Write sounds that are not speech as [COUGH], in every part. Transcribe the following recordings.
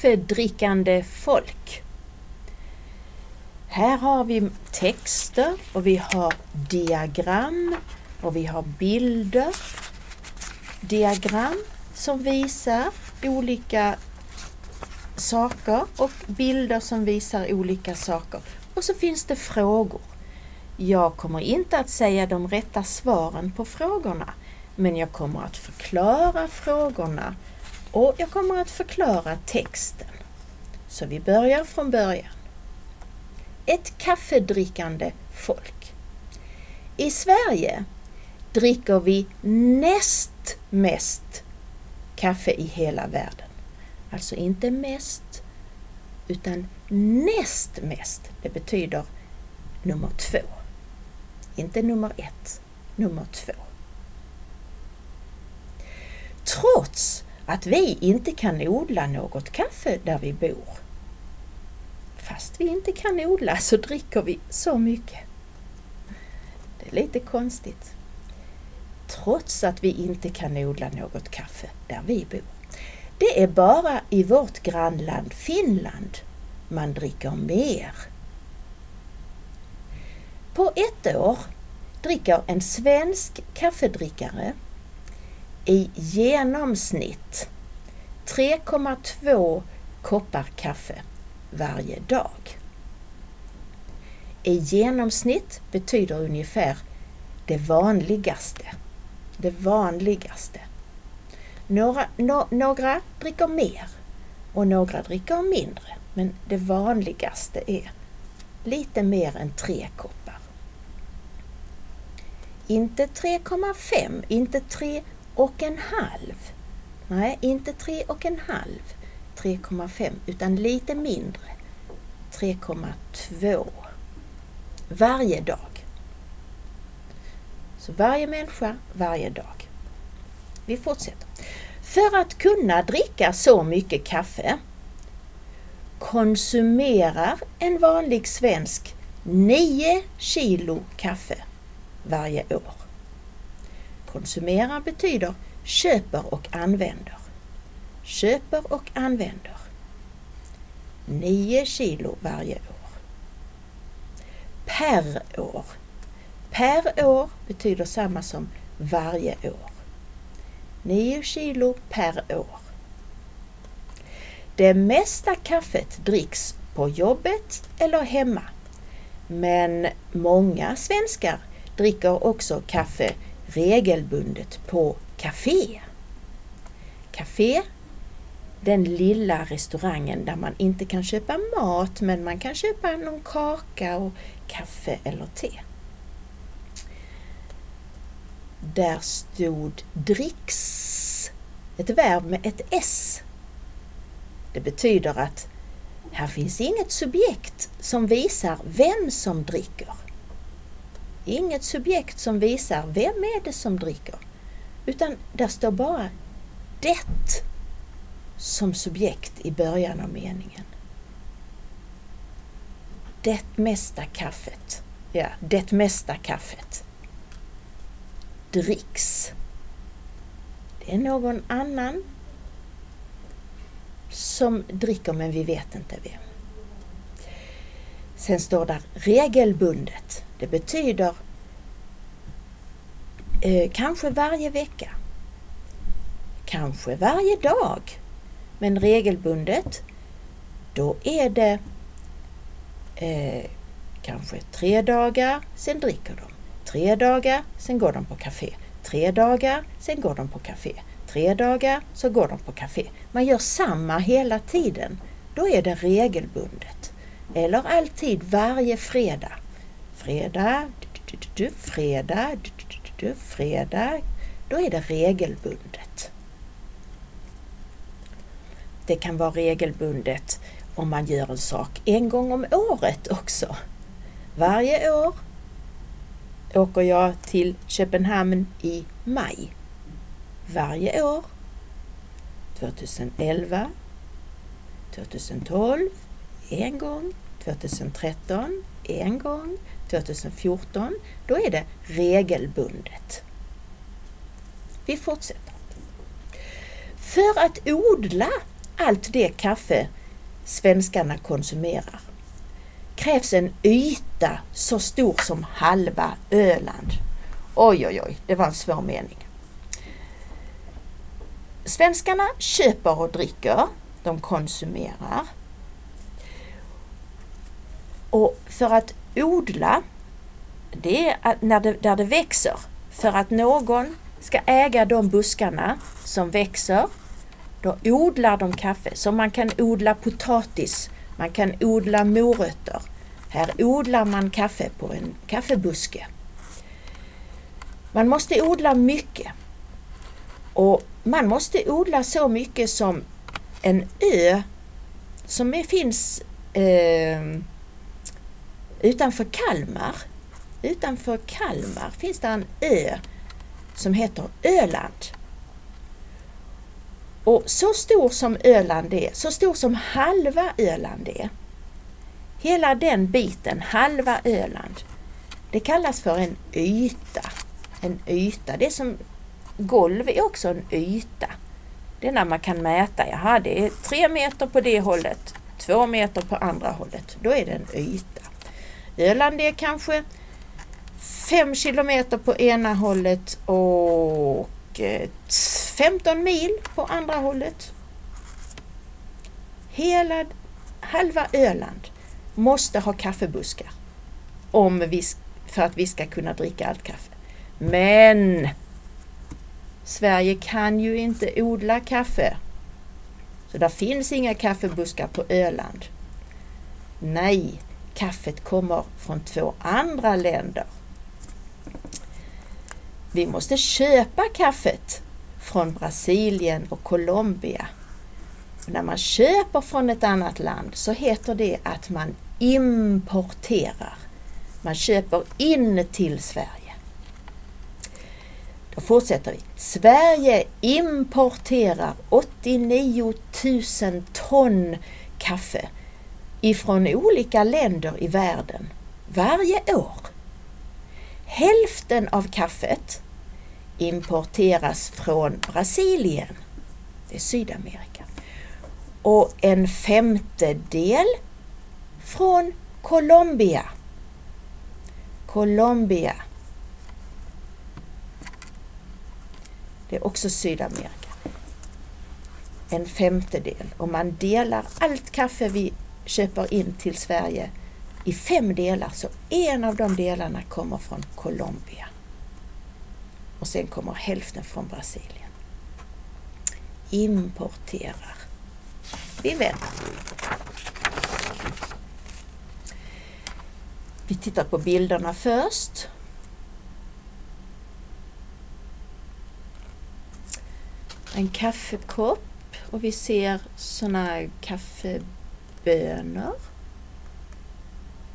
Kaffedrickande folk. Här har vi texter och vi har diagram och vi har bilder. Diagram som visar olika saker och bilder som visar olika saker. Och så finns det frågor. Jag kommer inte att säga de rätta svaren på frågorna, men jag kommer att förklara frågorna och jag kommer att förklara texten. Så vi börjar från början. Ett kaffedrickande folk. I Sverige dricker vi näst mest kaffe i hela världen. Alltså inte mest, utan näst mest. Det betyder nummer två. Inte nummer ett, nummer två. Trots att vi inte kan odla något kaffe där vi bor. Fast vi inte kan odla så dricker vi så mycket. Det är lite konstigt. Trots att vi inte kan odla något kaffe där vi bor. Det är bara i vårt grannland Finland man dricker mer. På ett år dricker en svensk kaffedrickare i genomsnitt 3,2 koppar kaffe varje dag. I genomsnitt betyder ungefär det vanligaste. Det vanligaste. Några, no, några dricker mer och några dricker mindre. Men det vanligaste är lite mer än tre koppar. Inte 3,5, inte 3 och en halv. Nej, inte tre och en halv. 3,5 utan lite mindre. 3,2 varje dag. Så varje människa, varje dag. Vi fortsätter. För att kunna dricka så mycket kaffe konsumerar en vanlig svensk 9 kilo kaffe varje år. Konsumerar betyder köper och använder. Köper och använder. 9 kilo varje år. Per år. Per år betyder samma som varje år. 9 kilo per år. Det mesta kaffet dricks på jobbet eller hemma. Men många svenskar dricker också kaffe regelbundet på café. Café, den lilla restaurangen där man inte kan köpa mat men man kan köpa någon kaka och kaffe eller te. Där stod dricks, ett verb med ett S. Det betyder att här finns inget subjekt som visar vem som dricker. Inget subjekt som visar vem är det som dricker. Utan där står bara det som subjekt i början av meningen. Det mesta kaffet. Ja, det mesta kaffet dricks. Det är någon annan som dricker men vi vet inte vem. Sen står där regelbundet. Det betyder eh, kanske varje vecka. Kanske varje dag. Men regelbundet, då är det eh, kanske tre dagar, sen dricker de. Tre dagar, sen går de på café. Tre dagar, sen går de på café. Tre dagar, så går de på café. Man gör samma hela tiden. Då är det regelbundet. Eller alltid varje fredag. Fredag, du, du, du, fredag, fredag. Då är det regelbundet. Det kan vara regelbundet om man gör en sak en gång om året också. Varje år åker jag till Köpenhamn i maj. Varje år. 2011, 2012, en gång, 2013, en gång, 2014. Då är det regelbundet. Vi fortsätter. För att odla allt det kaffe svenskarna konsumerar krävs en yta så stor som halva Öland. Oj, oj, oj, det var en svår mening. Svenskarna köper och dricker, de konsumerar. Och för att odla, det är när det, där det växer. För att någon ska äga de buskarna som växer, då odlar de kaffe. Så man kan odla potatis, man kan odla morötter. Här odlar man kaffe på en kaffebuske. Man måste odla mycket. Och man måste odla så mycket som en ö som är, finns eh, utanför Kalmar. Utanför Kalmar finns det en ö som heter Öland. Och så stor som Öland är, så stor som halva Öland är, hela den biten, halva Öland, det kallas för en yta. En yta, det är som golv är också en yta. Det är när man kan mäta, jaha det är tre meter på det hållet, två meter på andra hållet. Då är det en yta. Öland är kanske 5 kilometer på ena hållet och eh, 15 mil på andra hållet. Hela halva Öland måste ha kaffebuskar om vi, för att vi ska kunna dricka allt kaffe. Men Sverige kan ju inte odla kaffe. Så det finns inga kaffebuskar på Öland. Nej, kaffet kommer från två andra länder. Vi måste köpa kaffet från Brasilien och Colombia. Och när man köper från ett annat land så heter det att man importerar. Man köper in till Sverige. Då fortsätter vi. Sverige importerar 89 000 ton kaffe ifrån olika länder i världen varje år. Hälften av kaffet importeras från Brasilien, det är Sydamerika, och en femtedel från Colombia. Colombia. Det är också Sydamerika. En femtedel. Och man delar allt kaffe vi köper in till Sverige i fem delar. Så en av de delarna kommer från Colombia. Och sen kommer hälften från Brasilien. Importerar. Vi väntar. Vi tittar på bilderna först. En kaffekopp och vi ser såna kaffebönor. Bönor,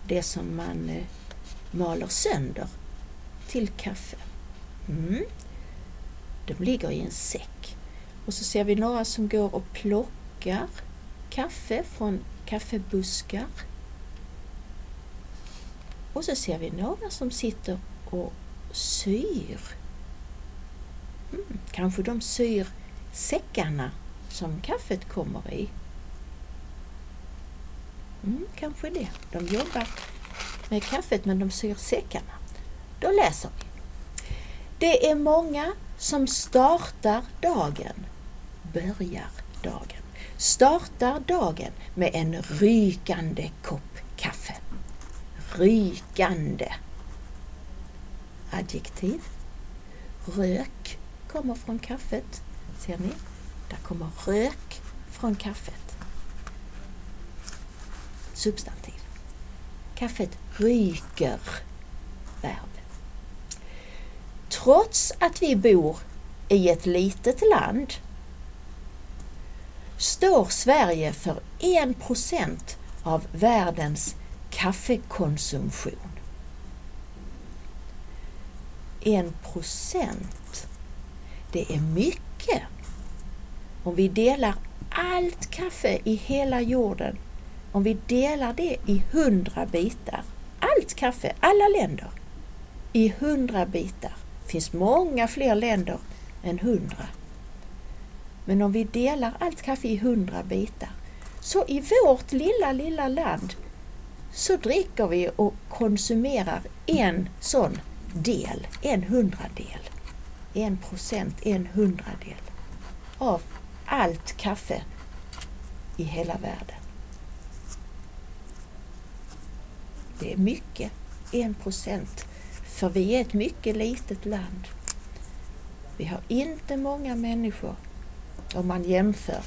Det som man eh, maler sönder till kaffe. Mm. De ligger i en säck. Och så ser vi några som går och plockar kaffe från kaffebuskar. Och så ser vi några som sitter och syr. Mm, kanske de syr säckarna som kaffet kommer i. Mm, kanske det. De jobbar med kaffet men de syr säckarna. Då läser vi. Det är många som startar dagen, börjar dagen, startar dagen med en rykande kopp kaffe rykande. Adjektiv. Rök kommer från kaffet. Ser ni? Där kommer rök från kaffet. Substantiv. Kaffet ryker verb. Trots att vi bor i ett litet land står Sverige för 1% av världens kaffekonsumtion. En procent, det är mycket. Om vi delar allt kaffe i hela jorden, om vi delar det i hundra bitar, allt kaffe, alla länder, i hundra bitar, finns många fler länder än hundra. Men om vi delar allt kaffe i hundra bitar, så i vårt lilla, lilla land så dricker vi och konsumerar en sån del, en hundradel, en procent, en hundradel av allt kaffe i hela världen. Det är mycket, en procent, för vi är ett mycket litet land. Vi har inte många människor om man jämför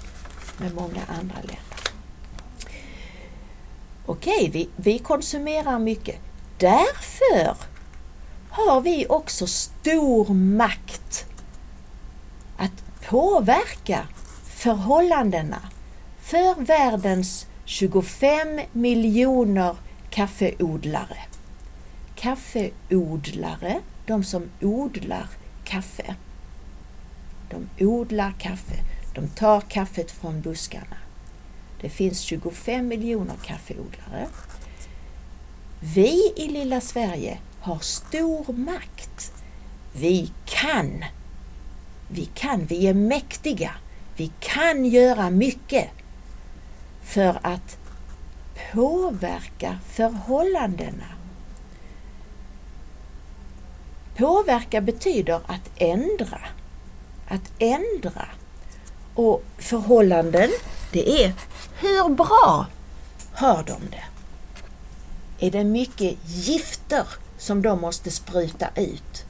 med många andra länder. Okej, vi, vi konsumerar mycket. Därför har vi också stor makt att påverka förhållandena för världens 25 miljoner kaffeodlare. Kaffeodlare, de som odlar kaffe. De odlar kaffe. De tar kaffet från buskarna. Det finns 25 miljoner kaffeodlare. Vi i lilla Sverige har stor makt. Vi kan. Vi kan, vi är mäktiga. Vi kan göra mycket för att påverka förhållandena. Påverka betyder att ändra. Att ändra. Och förhållanden, det är hur bra har de det? Är det mycket gifter som de måste spruta ut?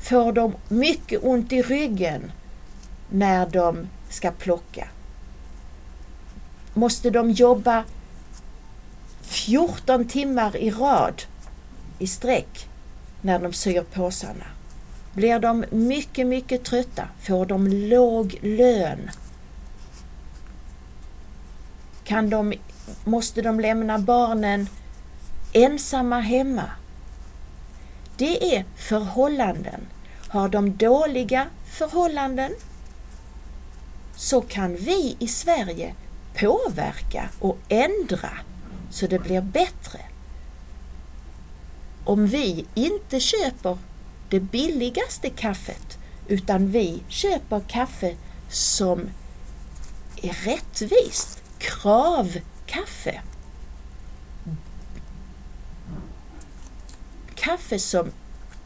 Får de mycket ont i ryggen när de ska plocka? Måste de jobba 14 timmar i rad i sträck när de syr påsarna? Blir de mycket, mycket trötta? Får de låg lön? Kan de, måste de lämna barnen ensamma hemma? Det är förhållanden. Har de dåliga förhållanden så kan vi i Sverige påverka och ändra så det blir bättre. Om vi inte köper det billigaste kaffet utan vi köper kaffe som är rättvist, kravkaffe. Kaffe som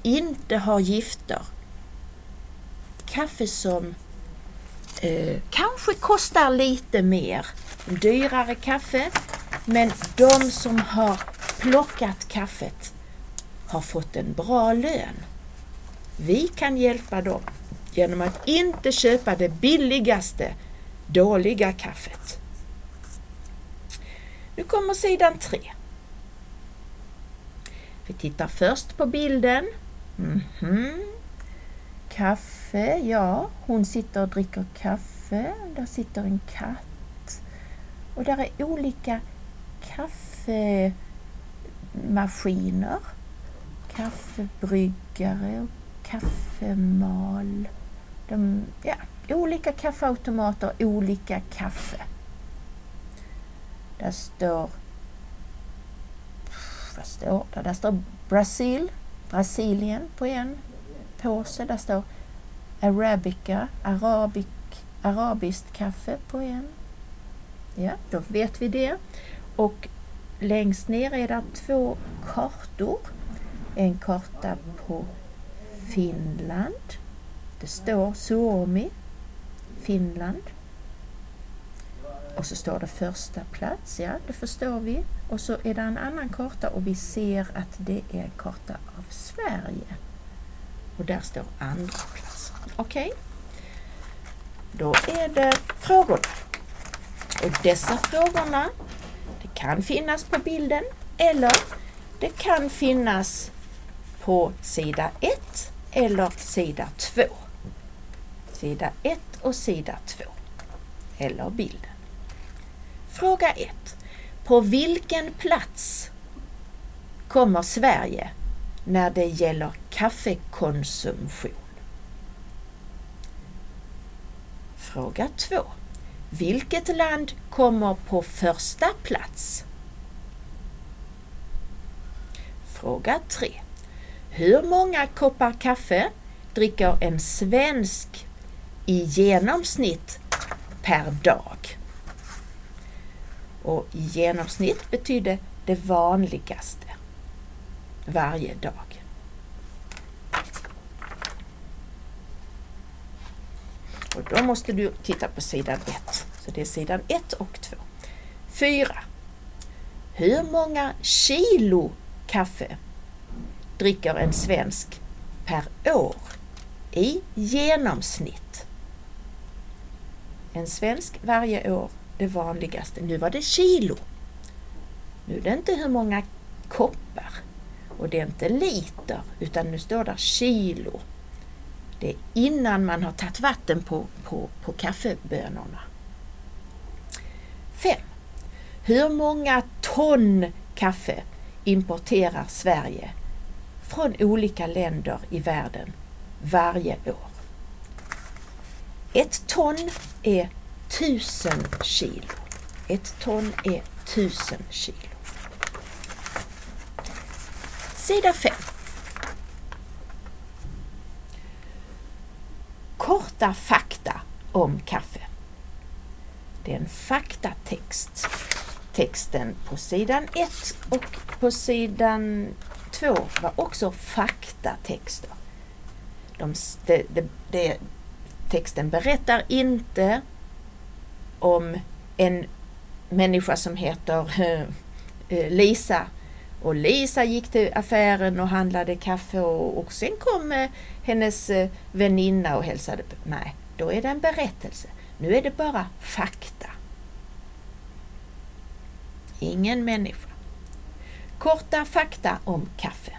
inte har gifter. Kaffe som eh, kanske kostar lite mer, dyrare kaffe, men de som har plockat kaffet har fått en bra lön. Vi kan hjälpa dem genom att inte köpa det billigaste, dåliga kaffet. Nu kommer sidan 3. Vi tittar först på bilden. Mm -hmm. Kaffe, ja, hon sitter och dricker kaffe. Där sitter en katt. Och där är olika kaffemaskiner. Kaffebryggare och kaffemal. De, ja, olika kaffeautomater, olika kaffe. Där står vad står det? Där står Brasil, Brasilien på en påse. Där står Arabica, Arabic, arabiskt kaffe på en. Ja, då vet vi det. Och längst ner är det två kartor. En karta på Finland. Det står Suomi, Finland. Och så står det första plats, ja det förstår vi. Och så är det en annan karta och vi ser att det är en karta av Sverige. Och där står andra plats. Okej? Okay. Då är det frågorna. Och dessa frågorna, kan finnas på bilden eller det kan finnas på sida 1 eller sida 2. Sida 1 och sida 2. Eller bilden. Fråga 1. På vilken plats kommer Sverige när det gäller kaffekonsumtion? Fråga 2. Vilket land kommer på första plats? Fråga 3. Hur många koppar kaffe dricker en svensk i genomsnitt per dag. Och i genomsnitt betyder det vanligaste varje dag. Och då måste du titta på sidan 1. Så det är sidan 1 och 2. 4. Hur många kilo kaffe dricker en svensk per år i genomsnitt? En svensk varje år, det vanligaste. Nu var det kilo. Nu är det inte hur många koppar och det är inte liter utan nu står det kilo. Det är innan man har tagit vatten på, på, på kaffebönorna. 5. Hur många ton kaffe importerar Sverige från olika länder i världen varje år? Ett ton är tusen kilo. Ett ton är tusen kilo. Sida 5. Korta fakta om kaffe. Det är en faktatext. Texten på sidan 1 och på sidan 2 var också faktatexter. De, de, de, de, texten berättar inte om en människa som heter [LAUGHS] eh, Lisa och Lisa gick till affären och handlade kaffe och, och sen kom eh, hennes eh, väninna och hälsade på. Nej, då är det en berättelse. Nu är det bara fakta. Ingen människa. Korta fakta om kaffe.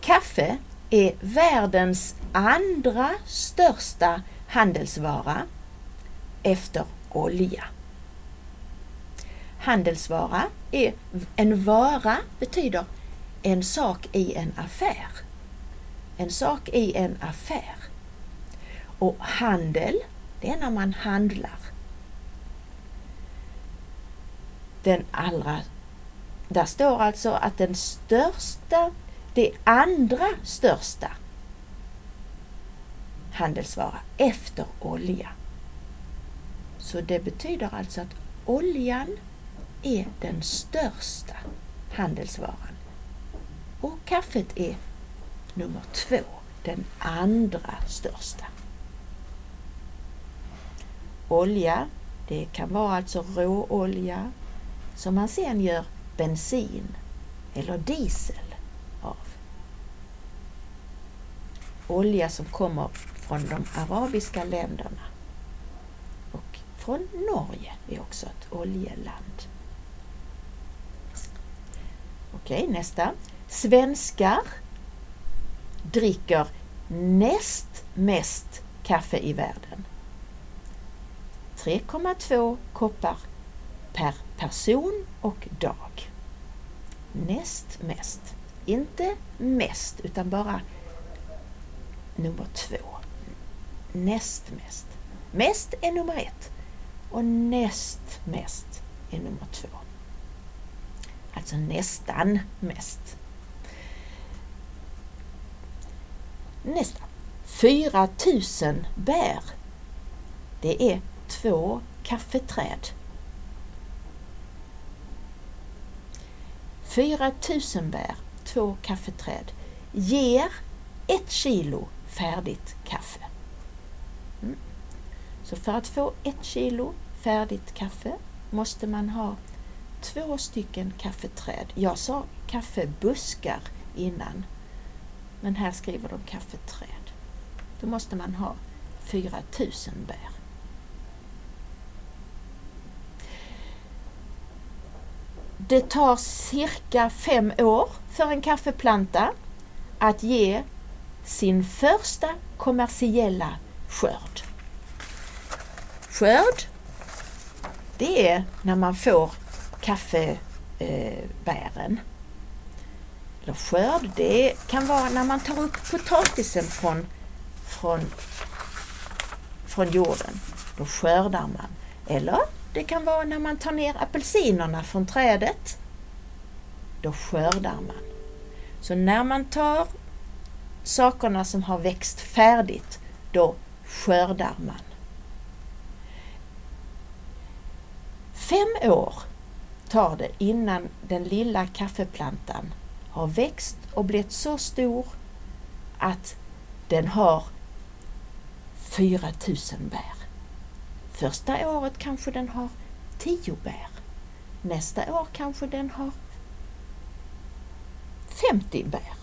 Kaffe är världens andra största handelsvara efter olja. Handelsvara är en vara betyder en sak i en affär. En sak i en affär. Och handel, det är när man handlar. Den allra, där står alltså att den största, det andra största handelsvara efter olja. Så det betyder alltså att oljan är den största handelsvaran. Och kaffet är nummer två, den andra största. Olja, det kan vara alltså råolja som man sen gör bensin eller diesel av. Olja som kommer från de arabiska länderna. Och från Norge är också ett oljeland. Okej, nästa. Svenskar dricker näst mest kaffe i världen. 3,2 koppar per person och dag. Näst mest. Inte mest, utan bara nummer två. Näst mest. Mest är nummer ett och näst mest är nummer två. Alltså nästan mest. Nästa. 4000 bär. Det är två kaffeträd. 4000 bär, två kaffeträd, ger ett kilo färdigt kaffe. Mm. Så för att få ett kilo färdigt kaffe måste man ha två stycken kaffeträd. Jag sa kaffebuskar innan, men här skriver de kaffeträd. Då måste man ha 4000 bär. Det tar cirka fem år för en kaffeplanta att ge sin första kommersiella skörd. Skörd, det är när man får kaffebären. Eller skörd, det kan vara när man tar upp potatisen från, från, från jorden. Då skördar man. Eller det kan vara när man tar ner apelsinerna från trädet. Då skördar man. Så när man tar sakerna som har växt färdigt, då skördar man. Fem år tar det innan den lilla kaffeplantan har växt och blivit så stor att den har 4000 bär. Första året kanske den har 10 bär. Nästa år kanske den har 50 bär.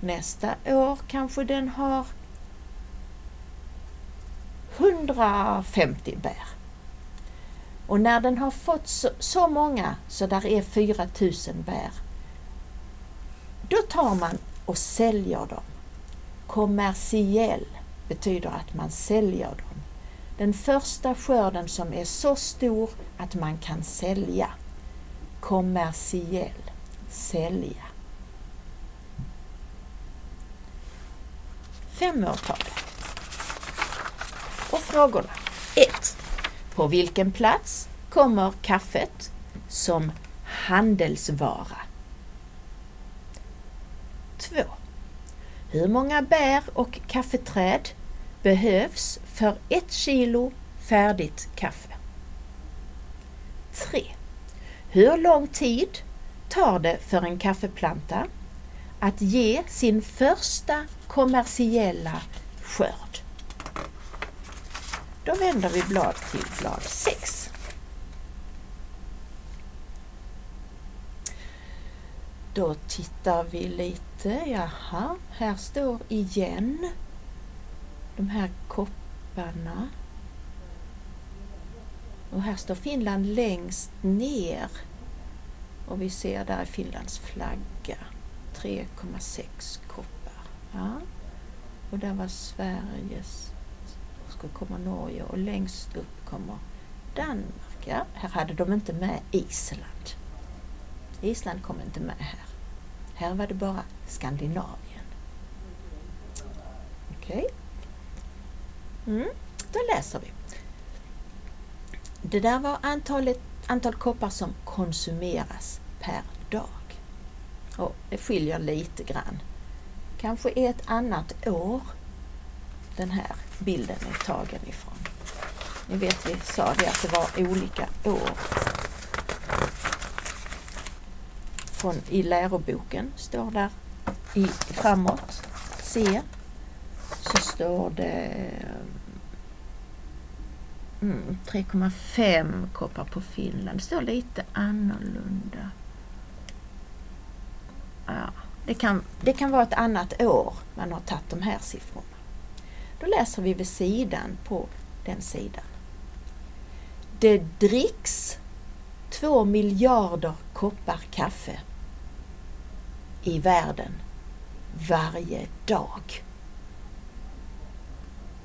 Nästa år kanske den har 150 bär. Och när den har fått så, så många så där är 4000 bär, då tar man och säljer dem. Kommersiell betyder att man säljer dem. Den första skörden som är så stor att man kan sälja. Kommersiell, sälja. Fem årtal. Och frågorna. 1. På vilken plats kommer kaffet som handelsvara? 2. Hur många bär och kaffeträd behövs för ett kilo färdigt kaffe? 3. Hur lång tid tar det för en kaffeplanta att ge sin första kommersiella skörd? Då vänder vi blad till blad 6. Då tittar vi lite, jaha, här står igen de här kopparna. Och här står Finland längst ner. Och vi ser där är Finlands flagga. 3,6 koppar. Ja. Och där var Sveriges bakom kommer Norge och längst upp kommer Danmark. Ja, här hade de inte med Island. Island kom inte med här. Här var det bara Skandinavien. Okej. Okay. Mm, då läser vi. Det där var antalet, antal koppar som konsumeras per dag. Och det skiljer lite grann. Kanske ett annat år den här bilden är tagen ifrån. Ni vet vi sa det att det var olika år. Från, I läroboken står där i, framåt, C, så står det mm, 3,5 koppar på Finland. Det står lite annorlunda. Ja, det, kan, det kan vara ett annat år man har tagit de här siffrorna. Då läser vi vid sidan på den sidan. Det dricks två miljarder koppar kaffe i världen varje dag.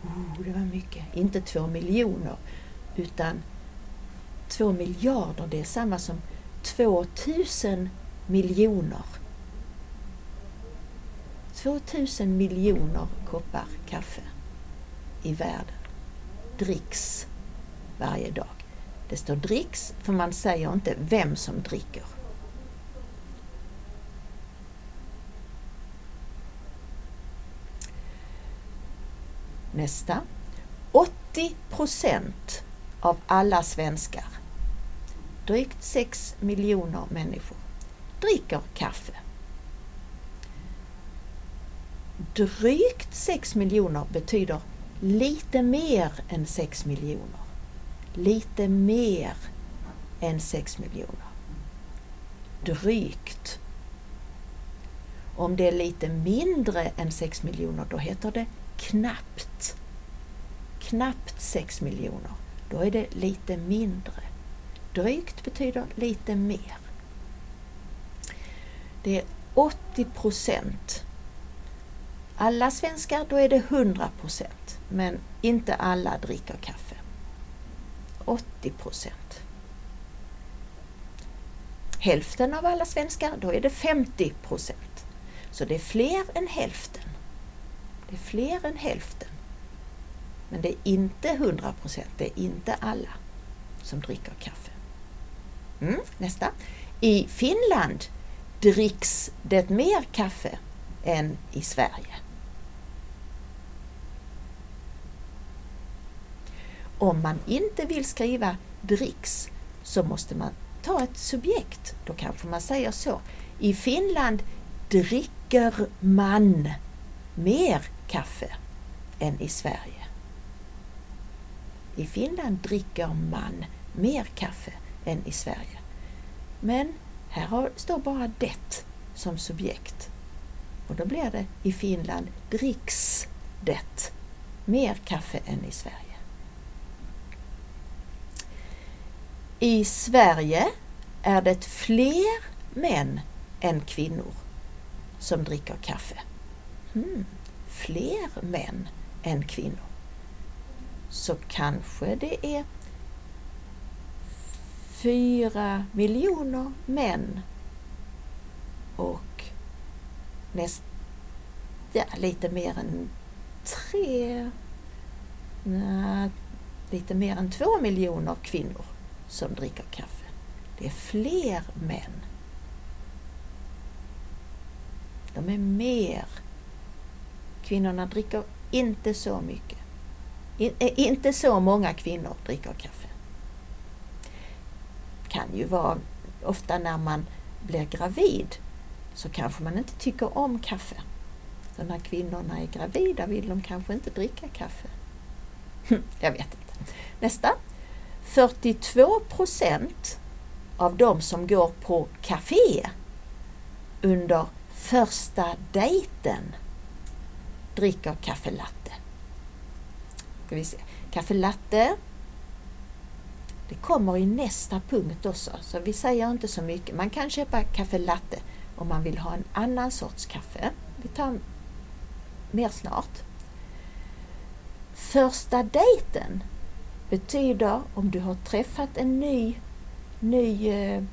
Oh, det var mycket. Inte två miljoner utan två miljarder, det är samma som två tusen miljoner. Två tusen miljoner koppar kaffe i världen dricks varje dag. Det står dricks för man säger inte vem som dricker. Nästa. 80 procent av alla svenskar, drygt 6 miljoner människor, dricker kaffe. Drygt 6 miljoner betyder lite mer än 6 miljoner. Lite mer än 6 miljoner. Drygt. Om det är lite mindre än 6 miljoner, då heter det knappt. Knappt 6 miljoner. Då är det lite mindre. Drygt betyder lite mer. Det är 80 procent. Alla svenskar, då är det 100 procent men inte alla dricker kaffe. 80 procent. Hälften av alla svenskar, då är det 50 procent. Så det är fler än hälften. Det är fler än hälften. Men det är inte 100 procent, det är inte alla som dricker kaffe. Mm, nästa. I Finland dricks det mer kaffe än i Sverige. Om man inte vill skriva dricks så måste man ta ett subjekt. Då kanske man säger så. I Finland dricker man mer kaffe än i Sverige. I Finland dricker man mer kaffe än i Sverige. Men här har, står bara det som subjekt. Och då blir det i Finland dricks det mer kaffe än i Sverige. I Sverige är det fler män än kvinnor som dricker kaffe. Hmm, fler män än kvinnor. Så kanske det är fyra miljoner män och näst, ja, lite mer än tre, na, lite mer än två miljoner kvinnor som dricker kaffe. Det är fler män. De är mer. Kvinnorna dricker inte så mycket. In, eh, inte så många kvinnor dricker kaffe. Det kan ju vara ofta när man blir gravid så kanske man inte tycker om kaffe. Så när kvinnorna är gravida vill de kanske inte dricka kaffe. [LAUGHS] Jag vet inte. Nästa. 42 procent av de som går på café under första dejten dricker kaffe latte. Ska vi se. Kaffe latte det kommer i nästa punkt också, så vi säger inte så mycket. Man kan köpa kaffe latte om man vill ha en annan sorts kaffe. Vi tar mer snart. Första dejten betyder om du har träffat en ny, ny eh,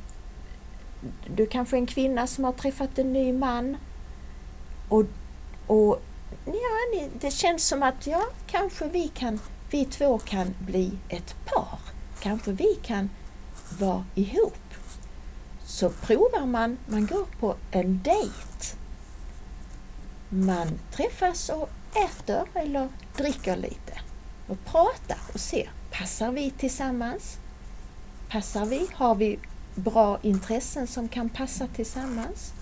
du kanske är en kvinna som har träffat en ny man och, och ja, det känns som att ja, kanske vi kan, vi två kan bli ett par. Kanske vi kan vara ihop. Så provar man, man går på en dejt. Man träffas och äter eller dricker lite och pratar och ser Passar vi tillsammans? Passar vi? Har vi bra intressen som kan passa tillsammans?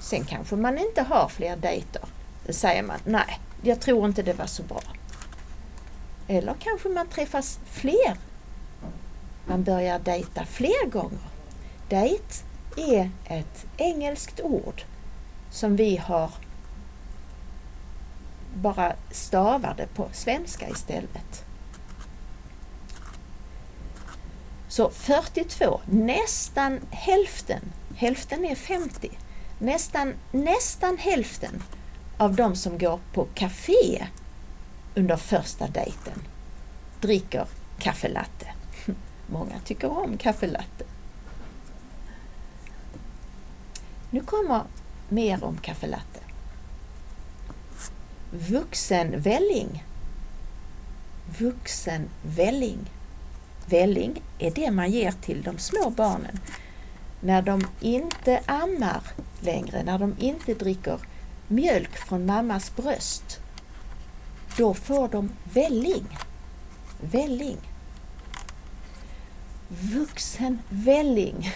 Sen kanske man inte har fler dejter. Då säger man, nej, jag tror inte det var så bra. Eller kanske man träffas fler. Man börjar dejta fler gånger. Dejt är ett engelskt ord som vi har bara stavade på svenska istället. Så 42, nästan hälften, hälften är 50, nästan, nästan hälften av de som går på café under första dejten dricker kaffelatte. [LAUGHS] Många tycker om kaffelatte. Nu kommer mer om kaffelatte. Vuxenvälling. Vuxenvälling välling Välling är det man ger till de små barnen när de inte ammar längre, när de inte dricker mjölk från mammas bröst. Då får de välling. Välling. Vuxenvälling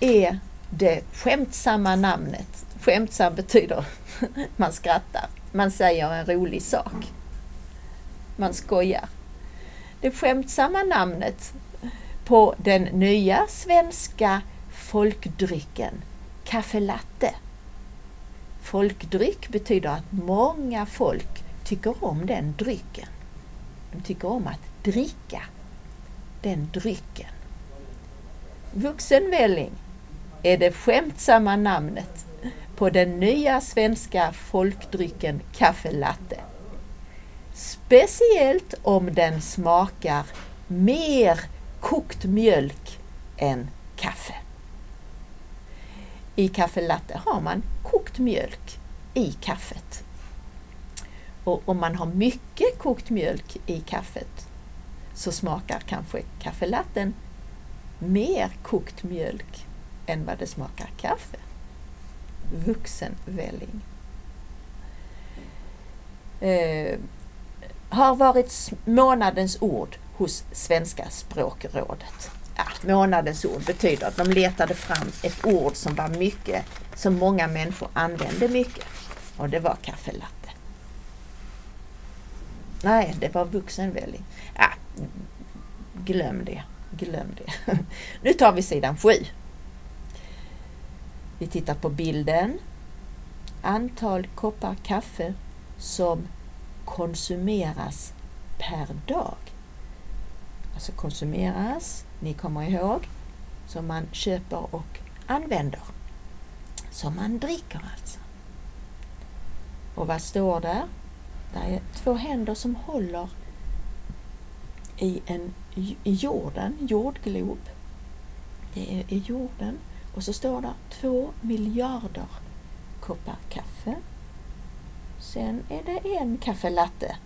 är det skämtsamma namnet. Skämtsam betyder [LAUGHS] man skrattar, man säger en rolig sak. Man skojar det skämtsamma namnet på den nya svenska folkdrycken kaffe latte. Folkdryck betyder att många folk tycker om den drycken. De tycker om att dricka den drycken. Vuxenvälling är det skämtsamma namnet på den nya svenska folkdrycken kaffe latte. Speciellt om den smakar mer kokt mjölk än kaffe. I kaffelatte har man kokt mjölk i kaffet. Och om man har mycket kokt mjölk i kaffet så smakar kanske kaffelatten mer kokt mjölk än vad det smakar kaffe. Vuxenvälling. Eh, har varit månadens ord hos Svenska språkrådet. Ja, månadens ord betyder att de letade fram ett ord som var mycket, som många människor använde mycket. Och det var kaffelatte. Nej, det var vuxenvälling. Ja, glöm det. Glöm det. [LAUGHS] Nu tar vi sidan 7. Vi tittar på bilden. Antal koppar kaffe som konsumeras per dag. Alltså konsumeras, ni kommer ihåg, som man köper och använder. Som man dricker alltså. Och vad står där? Det är två händer som håller i, en, i jorden, jordglob. Det är i jorden och så står det två miljarder koppar kaffe. Sen är det en kaffelatte.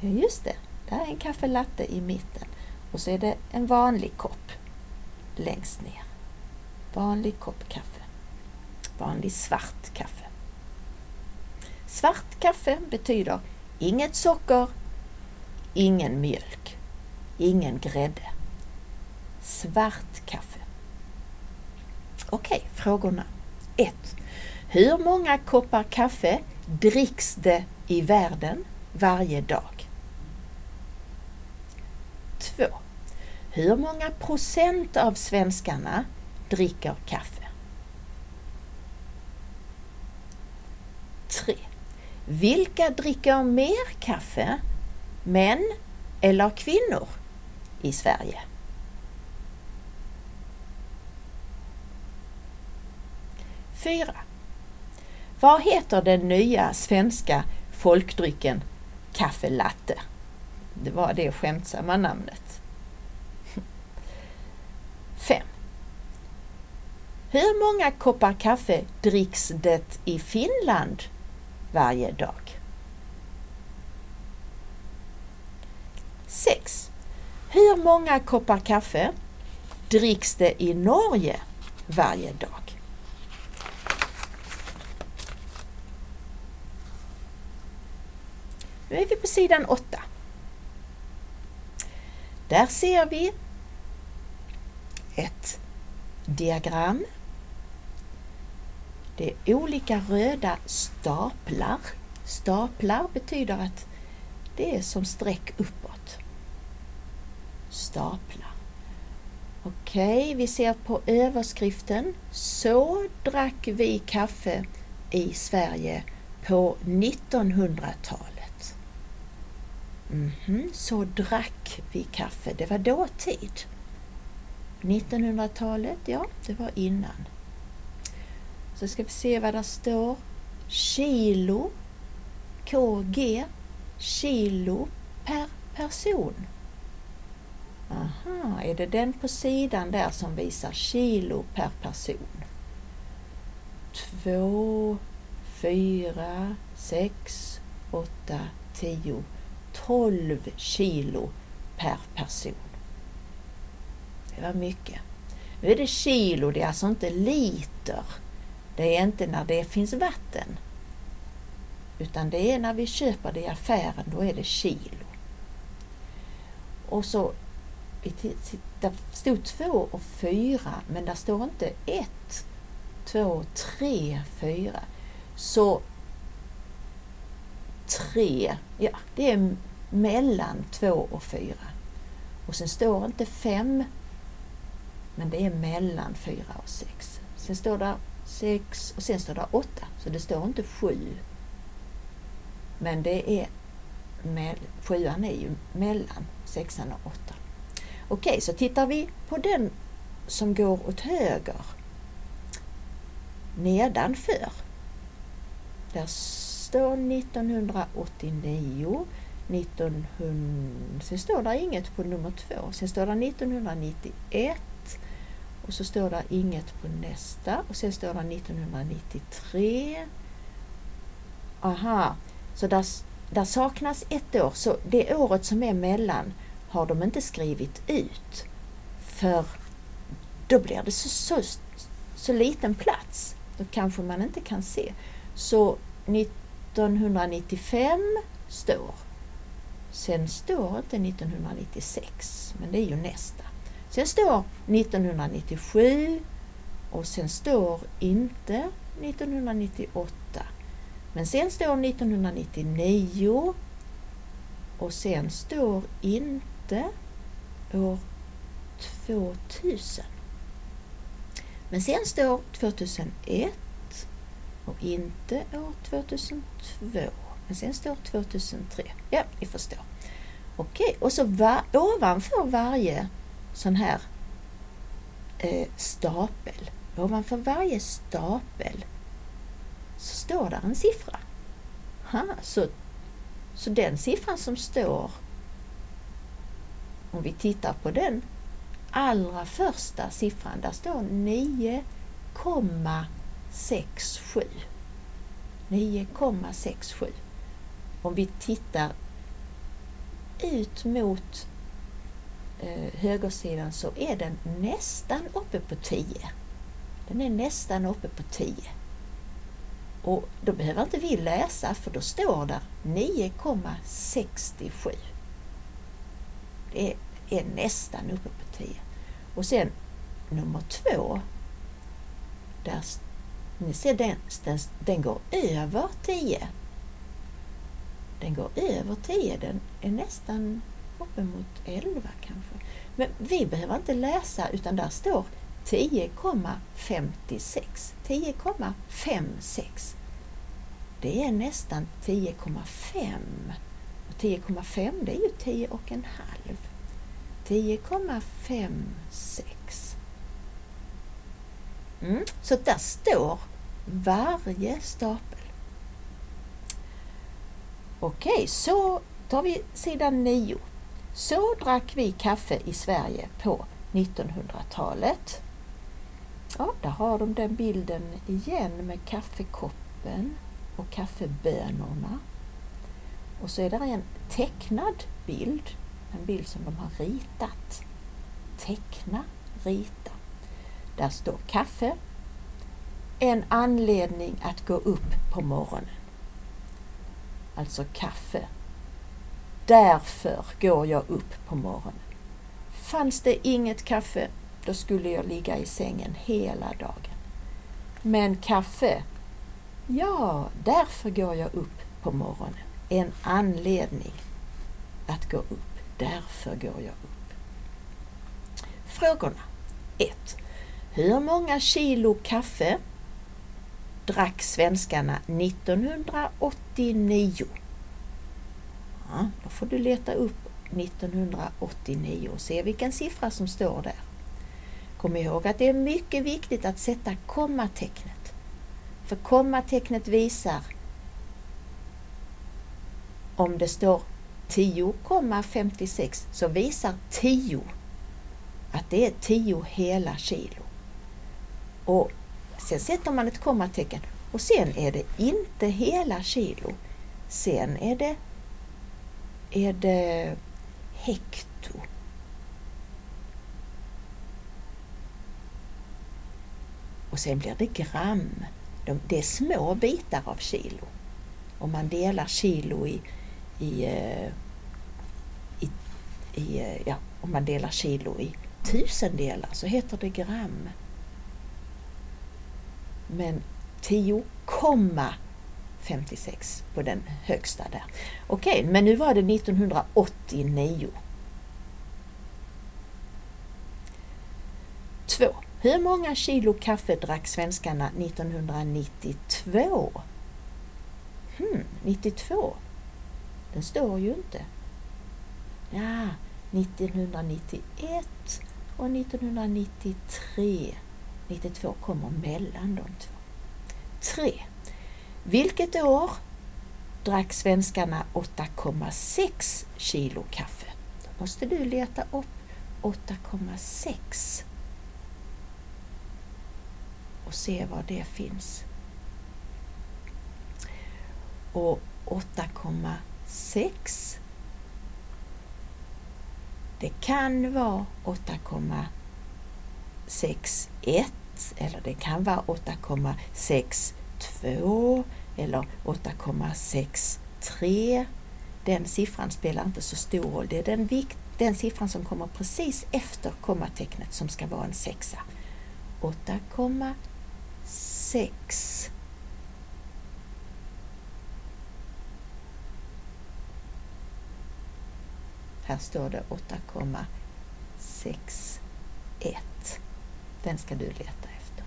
Ja, just det, där är en kaffelatte i mitten. Och så är det en vanlig kopp längst ner. Vanlig kopp kaffe. Vanlig svart kaffe. Svart kaffe betyder inget socker, ingen mjölk, ingen grädde. Svart kaffe. Okej, frågorna. 1. Hur många koppar kaffe dricks det i världen varje dag? 2. Hur många procent av svenskarna dricker kaffe? 3. Vilka dricker mer kaffe? Män eller kvinnor i Sverige? Fyra. Vad heter den nya svenska folkdrycken kaffe latte? Det var det skämtsamma namnet. [LAUGHS] 5. Hur många koppar kaffe dricks det i Finland varje dag? 6. Hur många koppar kaffe dricks det i Norge varje dag? Nu är vi på sidan 8. Där ser vi ett diagram. Det är olika röda staplar. Staplar betyder att det är som streck uppåt. Staplar. Okej, vi ser på överskriften. Så drack vi kaffe i Sverige på 1900-talet. Mm -hmm. Så drack vi kaffe. Det var dåtid. 1900-talet, ja, det var innan. Så ska vi se vad det står. Kilo, KG, kilo per person. Aha, är det den på sidan där som visar kilo per person? Två, fyra, sex, åtta, tio, 12 kilo per person. Det var mycket. Nu är det kilo, det är alltså inte liter. Det är inte när det finns vatten. Utan det är när vi köper det i affären, då är det kilo. Och så, det stod två och fyra, men där står inte ett, två, tre, fyra. Så tre, ja det är mellan två och fyra. Och sen står inte fem, men det är mellan fyra och sex. Sen står det sex och sen står det åtta, så det står inte sju. Men det är med, sjuan är ju mellan sexan och åttan. Okej, så tittar vi på den som går åt höger nedanför. Där står 1989, 1900, sen står det inget på nummer två. Sen står det 1991 och så står det inget på nästa och sen står det 1993. Aha, så där, där saknas ett år. Så det året som är mellan har de inte skrivit ut. För då blir det så, så, så liten plats. Då kanske man inte kan se. Så 1995 står Sen står inte 1996, men det är ju nästa. Sen står 1997 och sen står inte 1998. Men sen står 1999 och sen står inte år 2000. Men sen står 2001 och inte år 2002. Men sen står 2003. Ja, ni förstår. Okej, och så var, ovanför varje sån här eh, stapel, ovanför varje stapel så står där en siffra. Ha, så, så den siffran som står, om vi tittar på den allra första siffran, där står 9,67. 9,67. Om vi tittar ut mot eh, högersidan så är den nästan uppe på 10. Den är nästan uppe på 10. Och då behöver inte vi läsa för då står där 9,67. Det är, är nästan uppe på 10. Och sen nummer två, där, ni ser den, den, den går över 10. Den går över 10, den är nästan uppemot 11 kanske. Men vi behöver inte läsa utan där står 10,56. 10,56. Det är nästan 10,5. 10,5 det är ju 10 och en halv. 10,56. Mm, så där står varje stapel. Okej, så tar vi sidan 9. Så drack vi kaffe i Sverige på 1900-talet. Ja, där har de den bilden igen med kaffekoppen och kaffebönorna. Och så är det en tecknad bild, en bild som de har ritat. Teckna, rita. Där står kaffe, en anledning att gå upp på morgonen. Alltså kaffe. Därför går jag upp på morgonen. Fanns det inget kaffe, då skulle jag ligga i sängen hela dagen. Men kaffe, ja, därför går jag upp på morgonen. En anledning att gå upp. Därför går jag upp. Frågorna 1. Hur många kilo kaffe drack svenskarna 1989? Ja, då får du leta upp 1989 och se vilken siffra som står där. Kom ihåg att det är mycket viktigt att sätta kommatecknet. För kommatecknet visar om det står 10,56 så visar 10 att det är 10 hela kilo. Och sen sätter man ett kommatecken och sen är det inte hela kilo. Sen är det, är det hekto. Och sen blir det gram. De, det är små bitar av kilo. Om man delar kilo i, i, eh, i, i eh, ja, om man delar kilo i tusendelar så heter det gram. Men 10,56 på den högsta där. Okej, okay, men nu var det 1989. 2. Hur många kilo kaffe drack svenskarna 1992? Hmm, 92. Den står ju inte. Ja, 1991 och 1993. 92 kommer mellan de två. 3. Vilket år drack svenskarna 8,6 kilo kaffe? Då måste du leta upp 8,6 och se var det finns. Och 8,6 det kan vara 8,61 eller det kan vara 8,62 eller 8,63 den siffran spelar inte så stor roll. Det är den, vikt, den siffran som kommer precis efter kommatecknet som ska vara en sexa. 8,6 Här står det 8,61. Den ska du leta efter.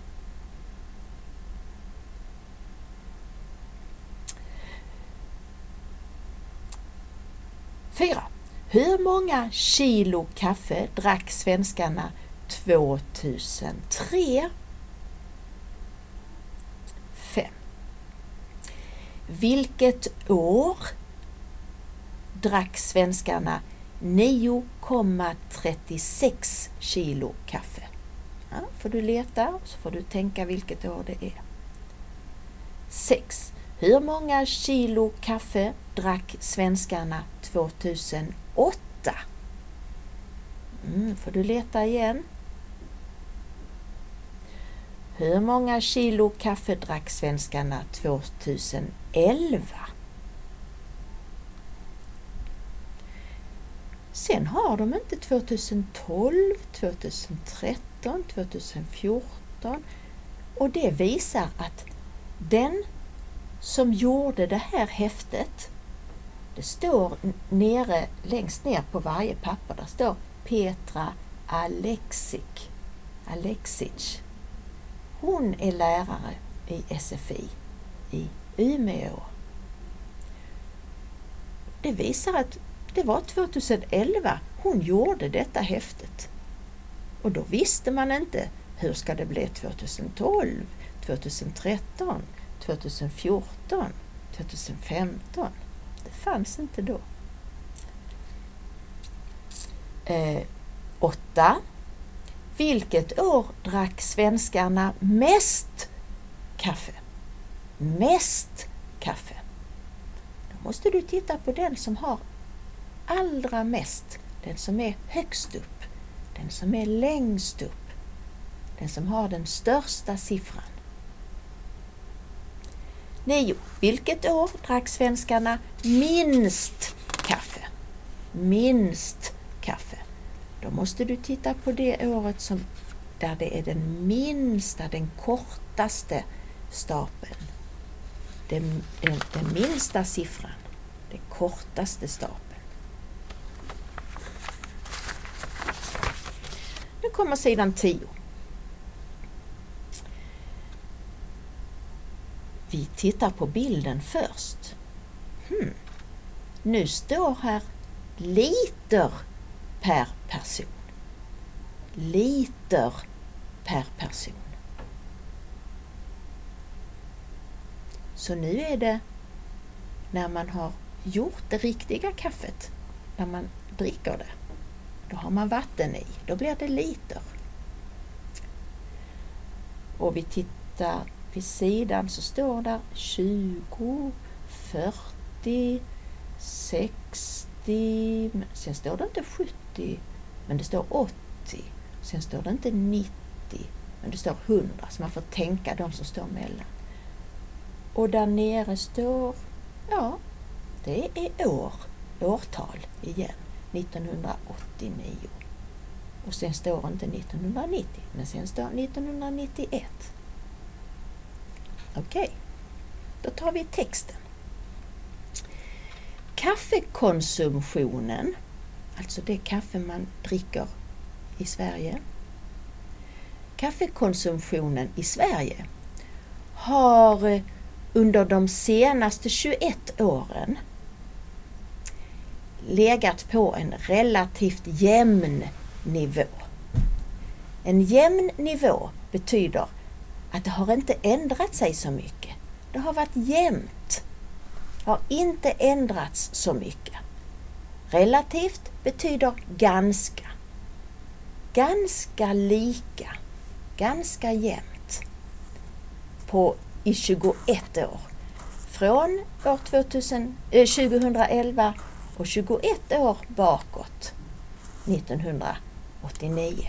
Fyra. Hur många kilo kaffe drack svenskarna 2003? 5. Vilket år drack svenskarna 9,36 kilo kaffe. Ja, får du leta och så får du tänka vilket år det är. 6. Hur många kilo kaffe drack svenskarna 2008? Mm, får du leta igen. Hur många kilo kaffe drack svenskarna 2011? Sen har de inte 2012, 2013, 2014 och det visar att den som gjorde det här häftet, det står nere längst ner på varje papper, där står Petra Alexic. Alexic. Hon är lärare i SFI i Umeå. Det visar att det var 2011 hon gjorde detta häftet. Och då visste man inte hur ska det bli 2012, 2013, 2014, 2015. Det fanns inte då. 8. Eh, Vilket år drack svenskarna mest kaffe? Mest kaffe. Då måste du titta på den som har allra mest, den som är högst upp, den som är längst upp, den som har den största siffran. 9. Vilket år drack svenskarna minst kaffe? Minst kaffe. Då måste du titta på det året som, där det är den minsta, den kortaste stapeln. Den, den, den minsta siffran, den kortaste stapeln. Nu kommer sidan 10. Vi tittar på bilden först. Hmm. Nu står här liter per person. Liter per person. Så nu är det när man har gjort det riktiga kaffet, när man dricker det. Då har man vatten i, då blir det liter. Och vi tittar vid sidan så står där 20, 40, 60, sen står det inte 70, men det står 80. Sen står det inte 90, men det står 100, så man får tänka de som står mellan. Och där nere står, ja, det är år, årtal igen. 1989. Och sen står inte 1990, men sen står 1991. Okej, okay. då tar vi texten. Kaffekonsumtionen, alltså det kaffe man dricker i Sverige. Kaffekonsumtionen i Sverige har eh, under de senaste 21 åren legat på en relativt jämn nivå. En jämn nivå betyder att det har inte ändrat sig så mycket. Det har varit jämnt. Det har inte ändrats så mycket. Relativt betyder ganska. Ganska lika. Ganska jämnt. På, I 21 år. Från år 2000, eh, 2011 och 21 år bakåt, 1989,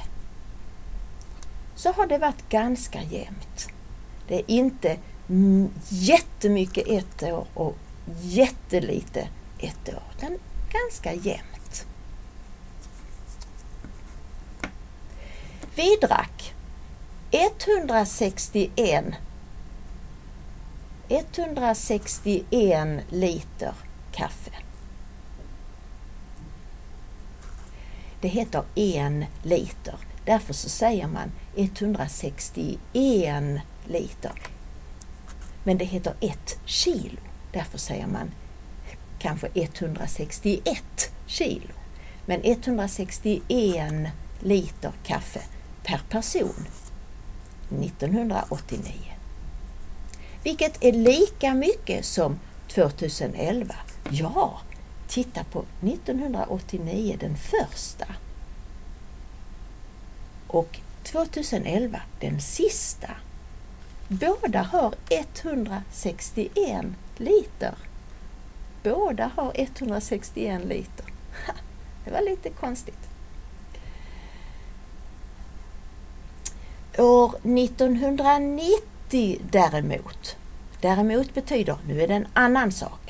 så har det varit ganska jämnt. Det är inte jättemycket ett år och jättelite ett år, utan ganska jämnt. Vi drack 161 161 liter kaffe. Det heter en liter. Därför så säger man 161 liter. Men det heter ett kilo. Därför säger man kanske 161 kilo. Men 161 liter kaffe per person 1989. Vilket är lika mycket som 2011. Ja, titta på 1989, den första. Och 2011, den sista. Båda har 161 liter. Båda har 161 liter. Det var lite konstigt. År 1990 däremot, däremot betyder, nu är det en annan sak.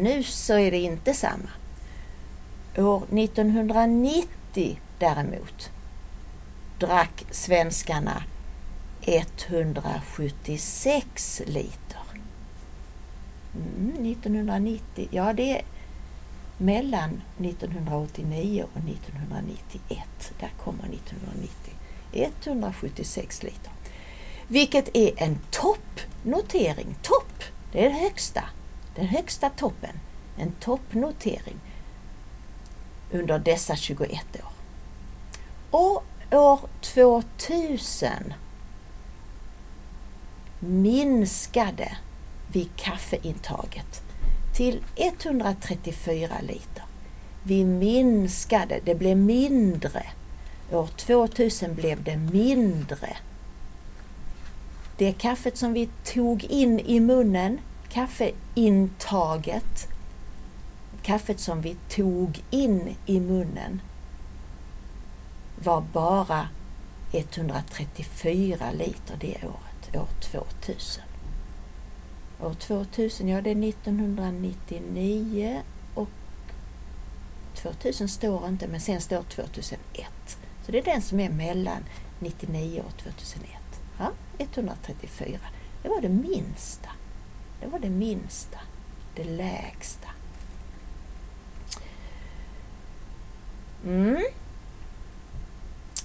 Nu så är det inte samma. År 1990 däremot drack svenskarna 176 liter. Mm, 1990, ja det är mellan 1989 och 1991. Där kommer 1990. 176 liter. Vilket är en toppnotering. Topp, det är det högsta. Den högsta toppen. En toppnotering under dessa 21 år. Och år 2000 minskade vi kaffeintaget till 134 liter. Vi minskade, det blev mindre. År 2000 blev det mindre. Det kaffet som vi tog in i munnen, kaffeintaget, kaffet som vi tog in i munnen var bara 134 liter det året, år 2000. År 2000, ja det är 1999 och 2000 står inte men sen står 2001. Så det är den som är mellan 99 och 2001. Ja, 134. Det var det minsta. Det var det minsta. Det lägsta. Mm.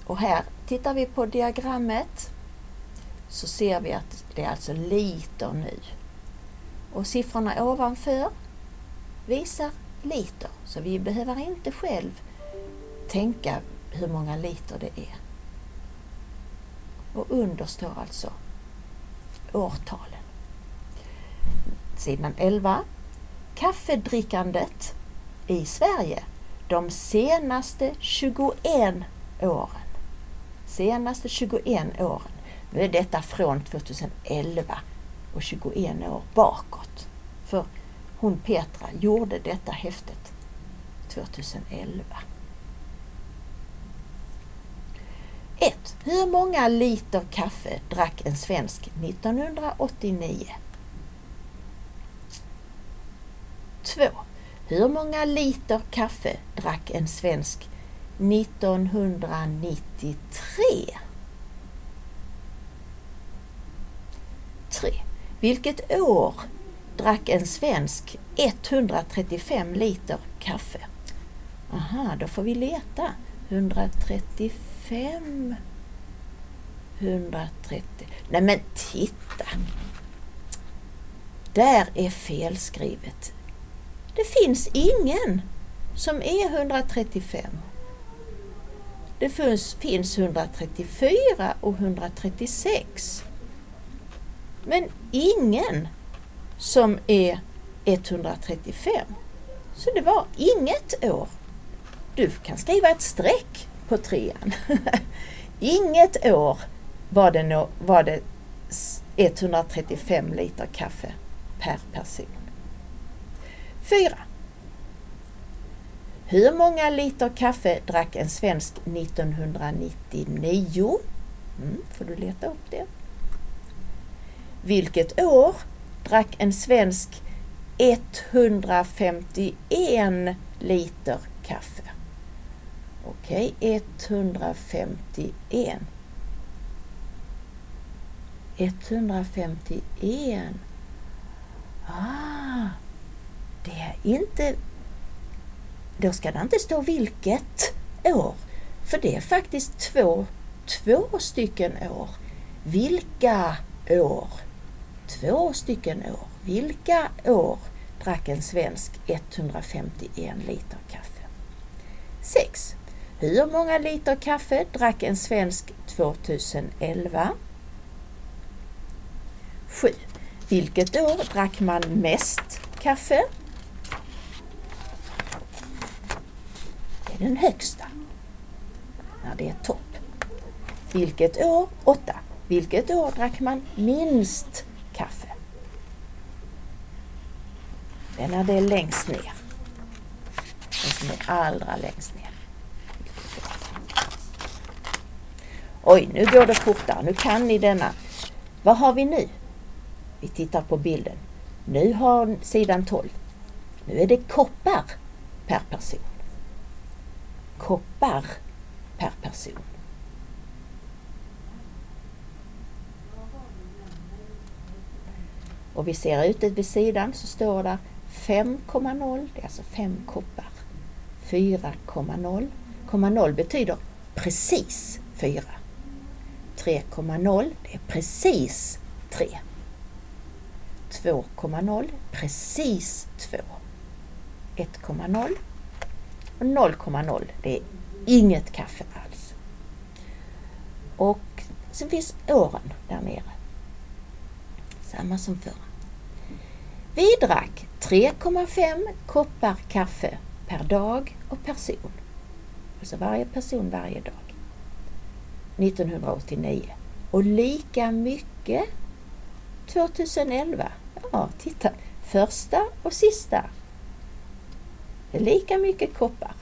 Och här tittar vi på diagrammet så ser vi att det är alltså liter nu. Och siffrorna ovanför visar liter, så vi behöver inte själv tänka hur många liter det är. Och under står alltså årtalen. Sidan 11. Kaffedrickandet i Sverige de senaste 21 åren. Senaste 21 åren. Nu är detta från 2011 och 21 år bakåt. För hon Petra gjorde detta häftet 2011. 1. Hur många liter kaffe drack en svensk 1989? 2. Hur många liter kaffe drack en svensk 1993? 3. Vilket år drack en svensk 135 liter kaffe? Aha, då får vi leta. 135 130. Nej men titta! Där är felskrivet. Det finns ingen som är 135. Det finns, finns 134 och 136. Men ingen som är 135. Så det var inget år. Du kan skriva ett streck på trean. [LAUGHS] inget år var det, no, var det 135 liter kaffe per person. 4. Hur många liter kaffe drack en svensk 1999? Mm, får du leta upp det. Vilket år drack en svensk 151 liter kaffe. Okej, okay, 151. 151. Ah, det är inte... Då ska det inte stå vilket år, för det är faktiskt två, två stycken år. Vilka år? Två stycken år. Vilka år drack en svensk 151 liter kaffe? 6. Hur många liter kaffe drack en svensk 2011? 7. Vilket år drack man mest kaffe? Det är den högsta, när det är topp. Vilket år? 8. Vilket år drack man minst kaffe? Det är när det är längst ner. Det som är allra längst ner. Oj, nu går det fortare. Nu kan ni denna. Vad har vi nu? Vi tittar på bilden. Nu har sidan 12. Nu är det koppar per person. Koppar per person. Och vi ser ute vid sidan så står det 5,0, det är alltså 5 koppar. 4,0. 0 betyder precis 4. 3,0 det är precis 3. 2,0 precis 2. 1,0 0,0 det är inget kaffe alls. Och sen finns åren där nere. Samma som förr. Vi drack 3,5 koppar kaffe per dag och person. Alltså varje person varje dag. 1989. Och lika mycket 2011. Ja, titta. Första och sista. Det är lika mycket koppar.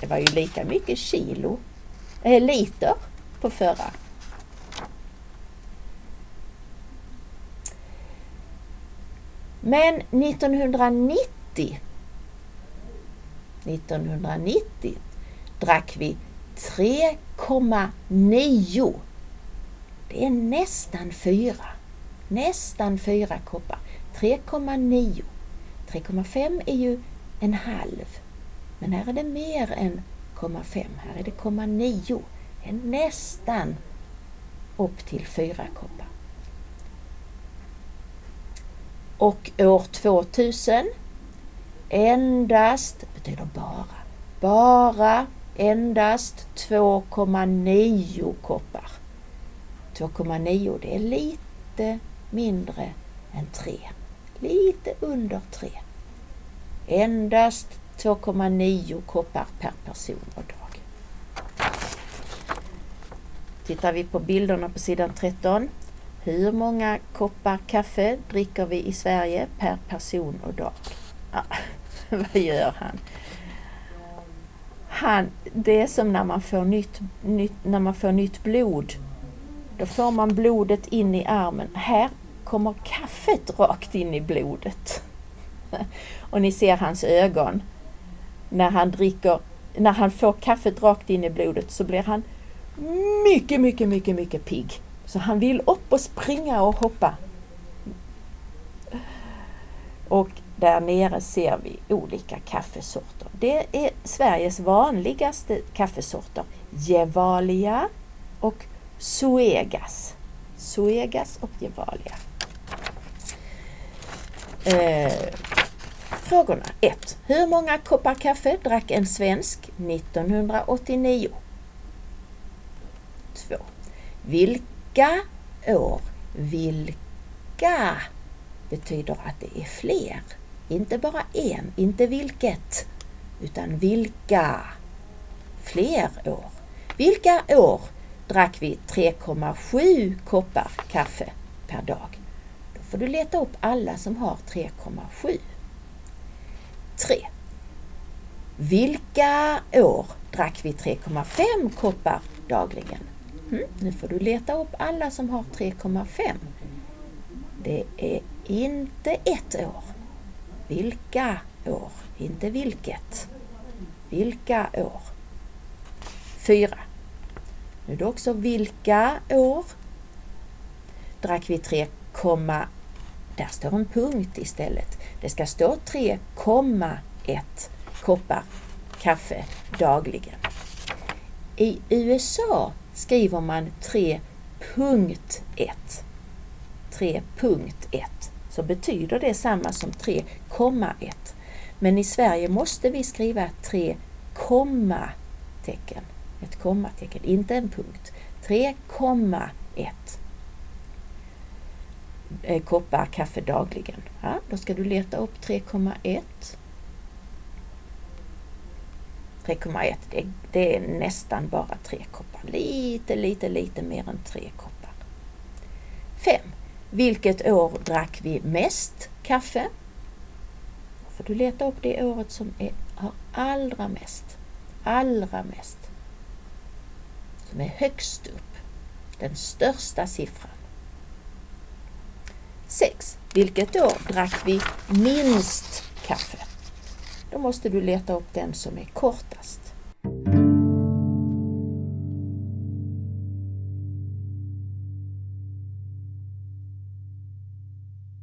Det var ju lika mycket kilo, äh, liter på förra. Men 1990 1990 drack vi 3,9. Det är nästan fyra. Nästan fyra koppar. 3,9. 3,5 är ju en halv. Men här är det mer än 0,5. Här är det 0,9. Det är nästan upp till fyra koppar. Och år 2000 endast, betyder bara, bara endast 2,9 koppar. 2,9 det är lite mindre än 3. Lite under 3. Endast 2,9 koppar per person och dag. Tittar vi på bilderna på sidan 13. Hur många koppar kaffe dricker vi i Sverige per person och dag? Ja, [LAUGHS] vad gör han? han? Det är som när man, får nytt, nytt, när man får nytt blod. Då får man blodet in i armen. Här kommer kaffet rakt in i blodet. [LAUGHS] Och ni ser hans ögon. När han dricker, när han får kaffet rakt in i blodet så blir han mycket, mycket, mycket, mycket pigg. Så han vill upp och springa och hoppa. Och där nere ser vi olika kaffesorter. Det är Sveriges vanligaste kaffesorter. Gevalia och Suegas. Suegas och Gevalia. Eh, frågorna 1. Hur många koppar kaffe drack en svensk 1989? 2. Vilka år? Vilka betyder att det är fler. Inte bara en, inte vilket, utan vilka. Fler år. Vilka år drack vi 3,7 koppar kaffe per dag? Får du leta upp alla som har 3,7. 3. Vilka år drack vi 3,5 koppar dagligen? Mm, nu får du leta upp alla som har 3,5. Det är inte ett år. Vilka år? Inte vilket. Vilka år? 4. Nu är det också vilka år drack vi 3, där står en punkt istället. Det ska stå 3,1 koppar kaffe dagligen. I USA skriver man 3.1. 3.1 så betyder det samma som 3,1. Men i Sverige måste vi skriva 3 kommatecken. Ett kommatecken, inte en punkt. 3,1 Eh, koppar kaffe dagligen. Ja, då ska du leta upp 3,1. 3,1 det, det, är nästan bara tre koppar. Lite, lite, lite mer än tre koppar. 5. Vilket år drack vi mest kaffe? Då får du leta upp det året som är, har allra mest. Allra mest. Som är högst upp. Den största siffran sex. Vilket år drack vi minst kaffe? Då måste du leta upp den som är kortast.